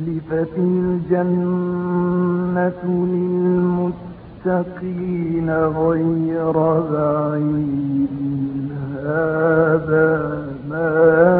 وأزلفت الجنة للمتقين غير بعيد هذا ما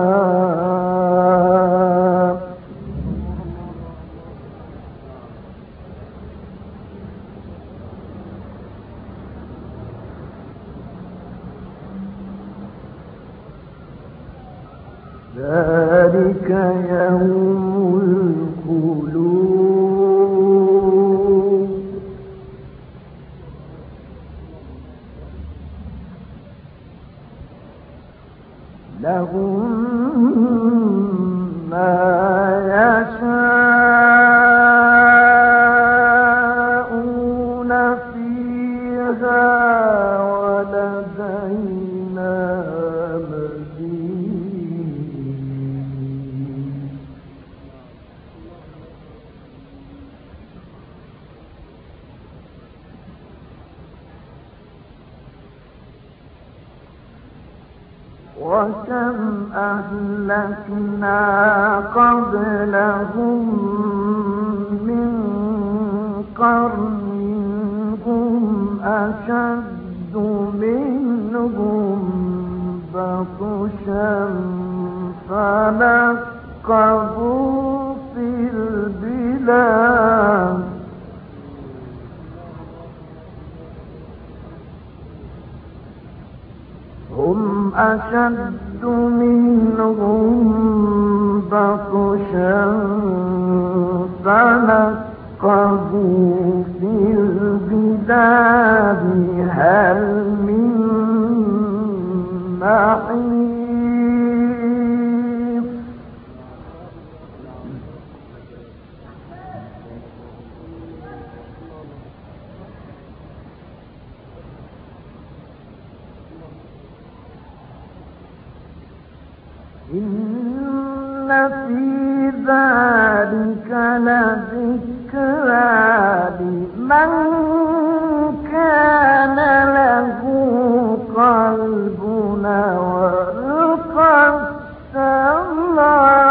فنقبوا في البلاد هم أشد منهم بطشا فنقبوا في البلاد هل من محيط في ذلك لمن كان له قلب وألقى السمع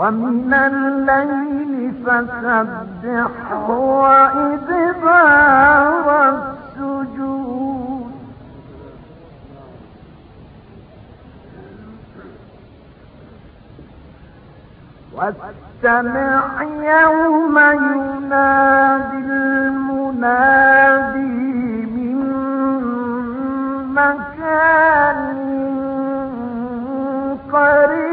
ومن الليل فسبحه وإدبار السجود. واستمع يوم ينادي المنادي من مكان قريب.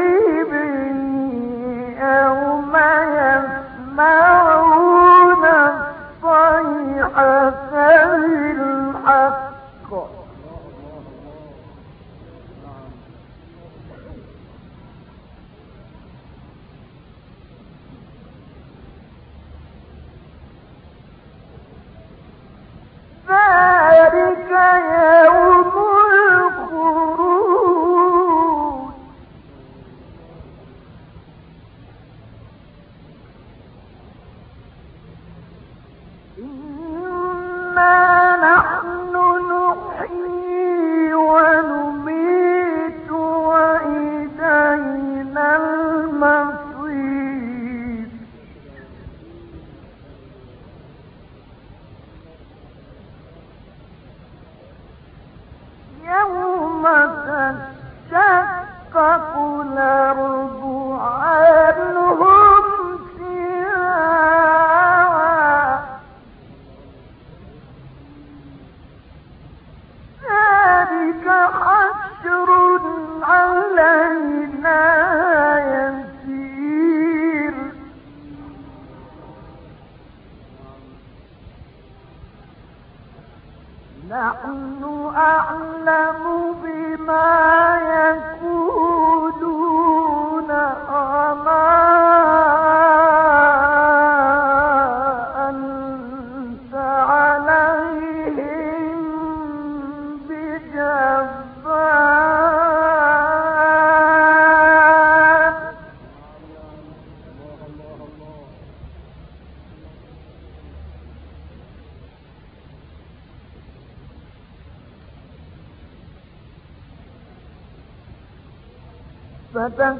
Let them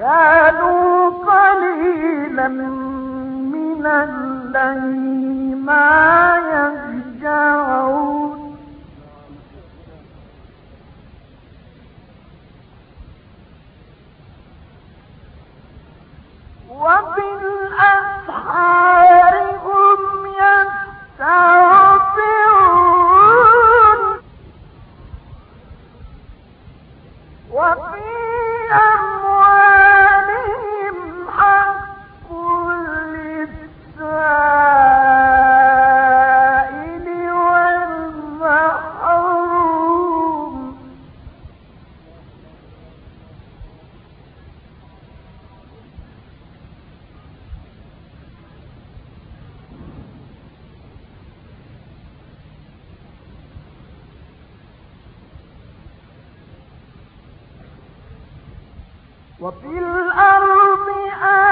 كانوا قليلا من الليل ما وفي الأرض آيات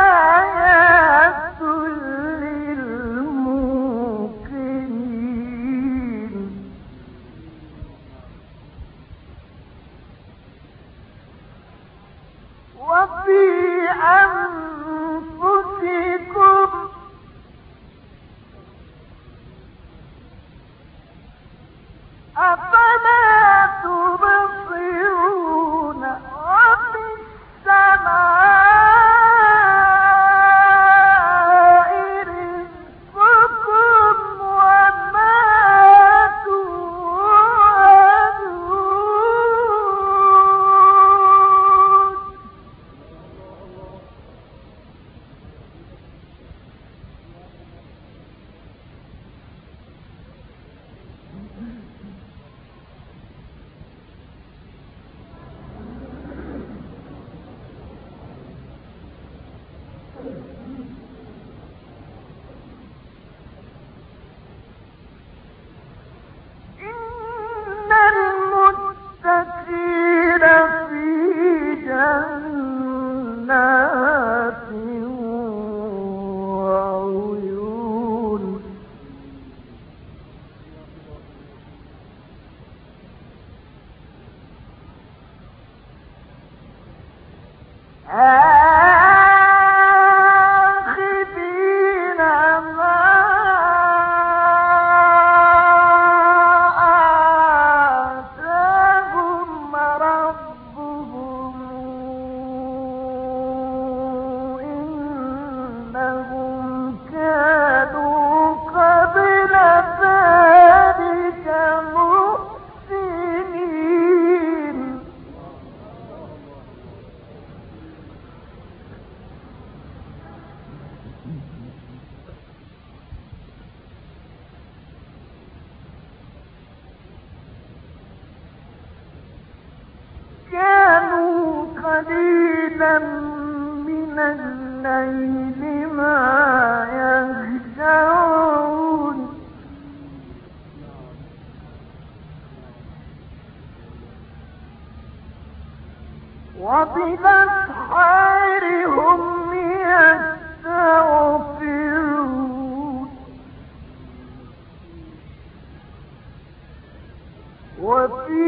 قليلا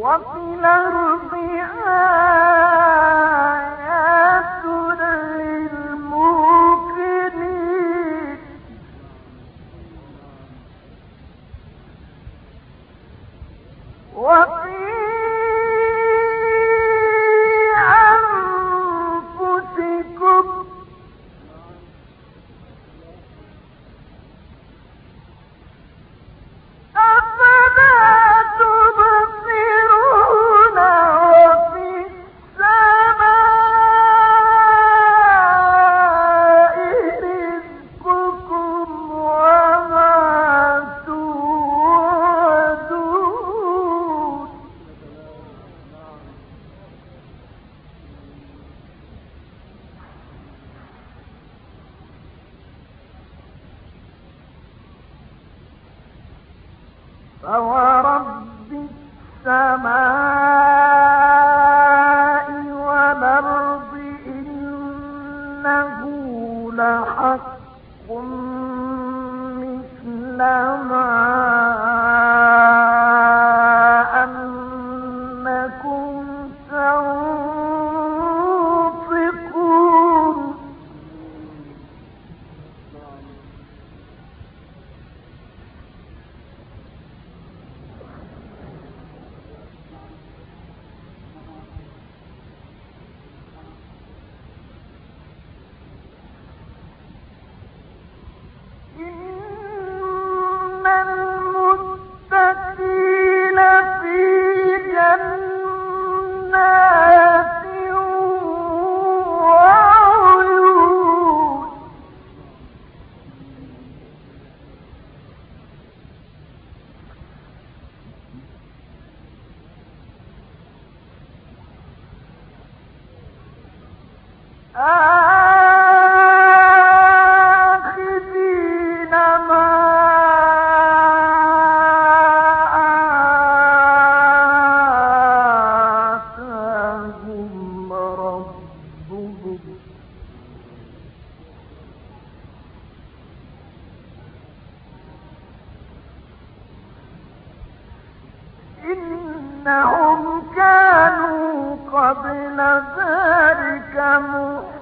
وفي الأرض آيات إنهم كانوا قبل ذلك مؤمنين.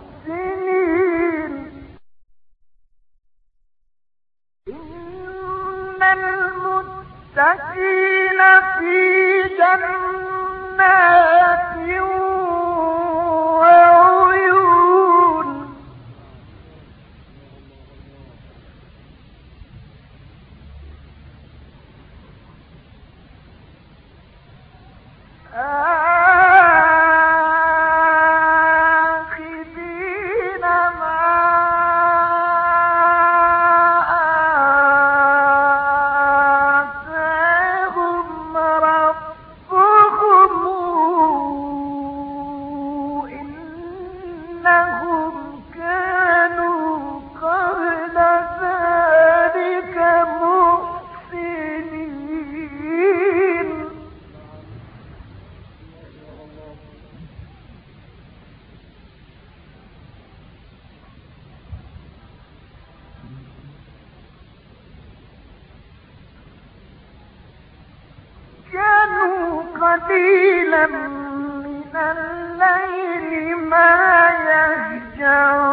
قليلا من الليل ما يهجر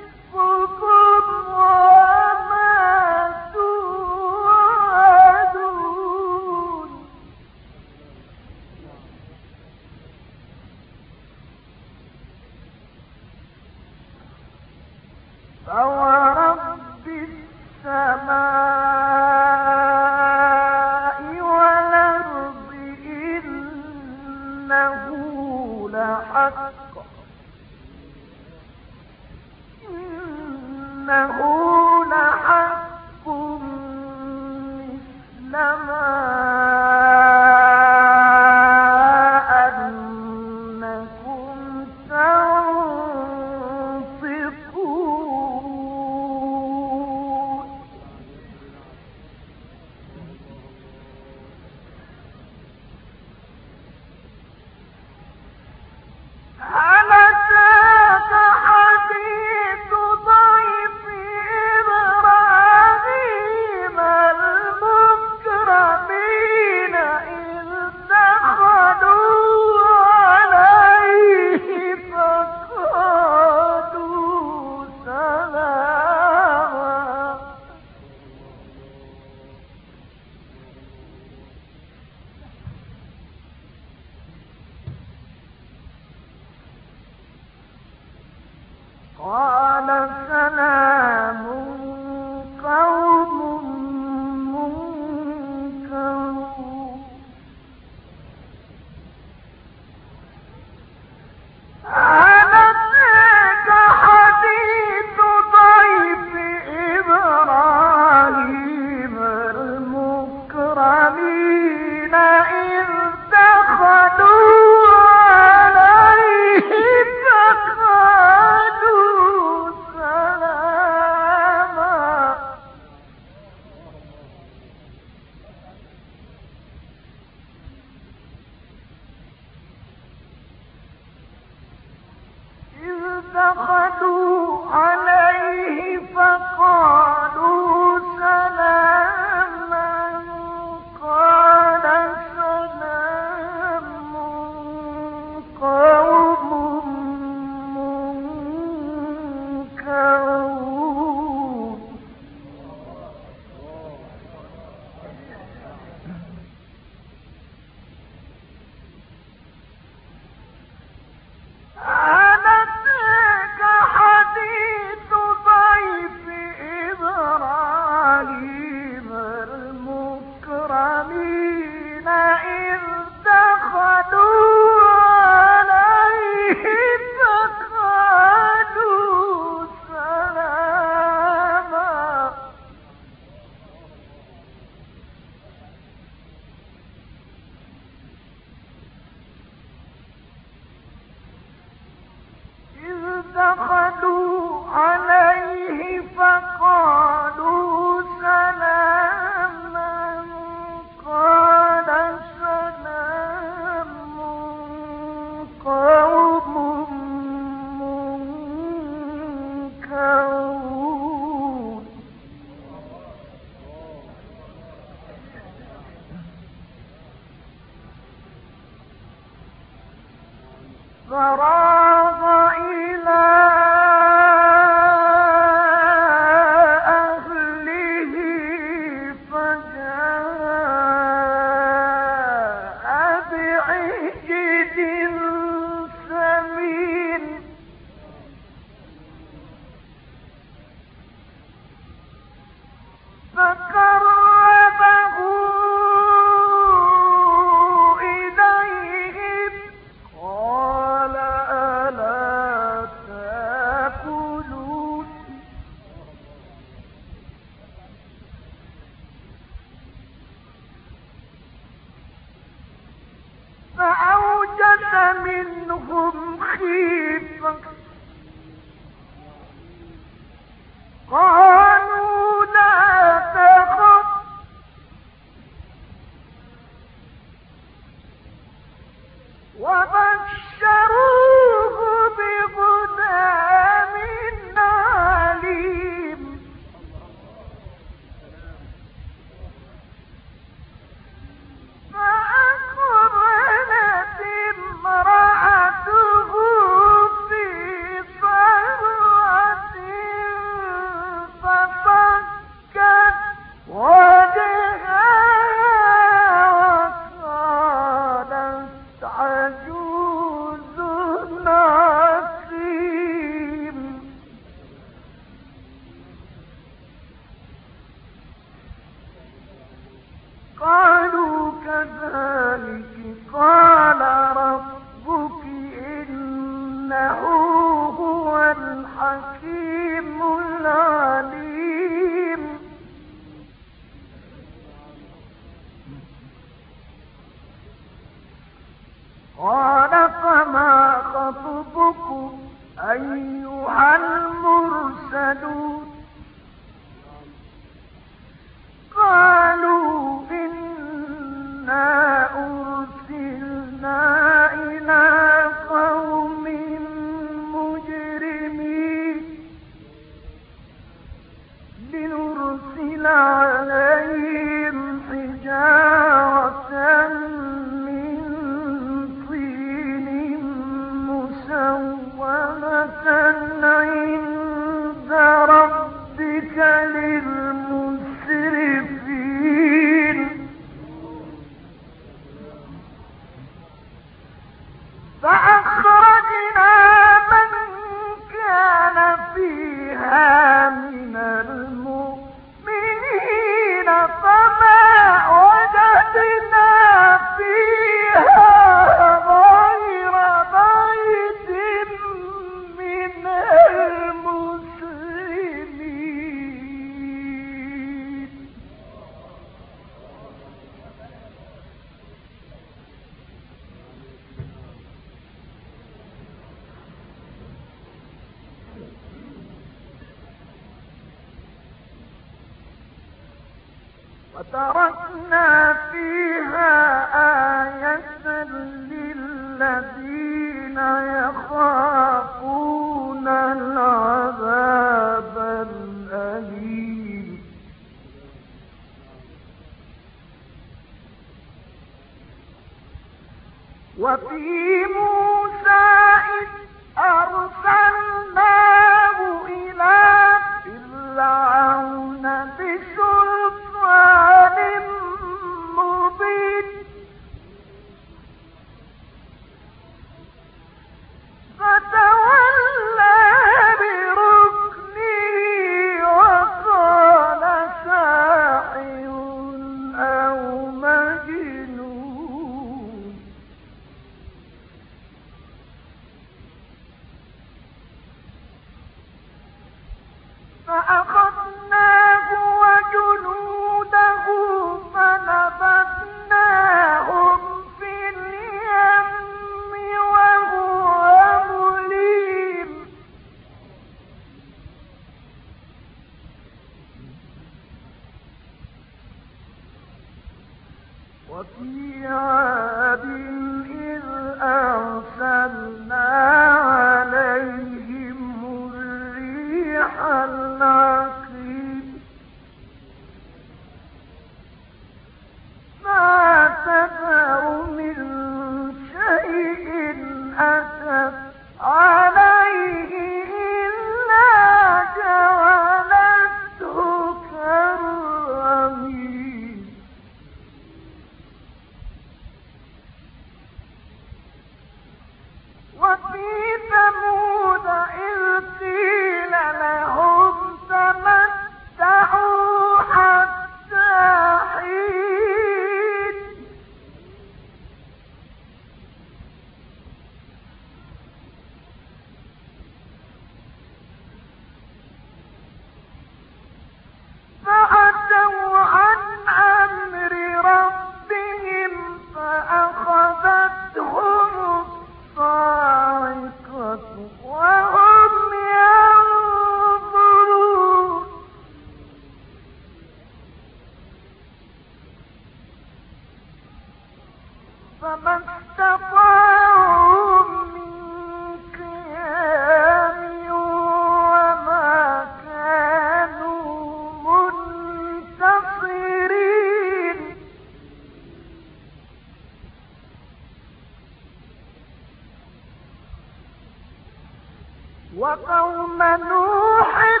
وقوم نوح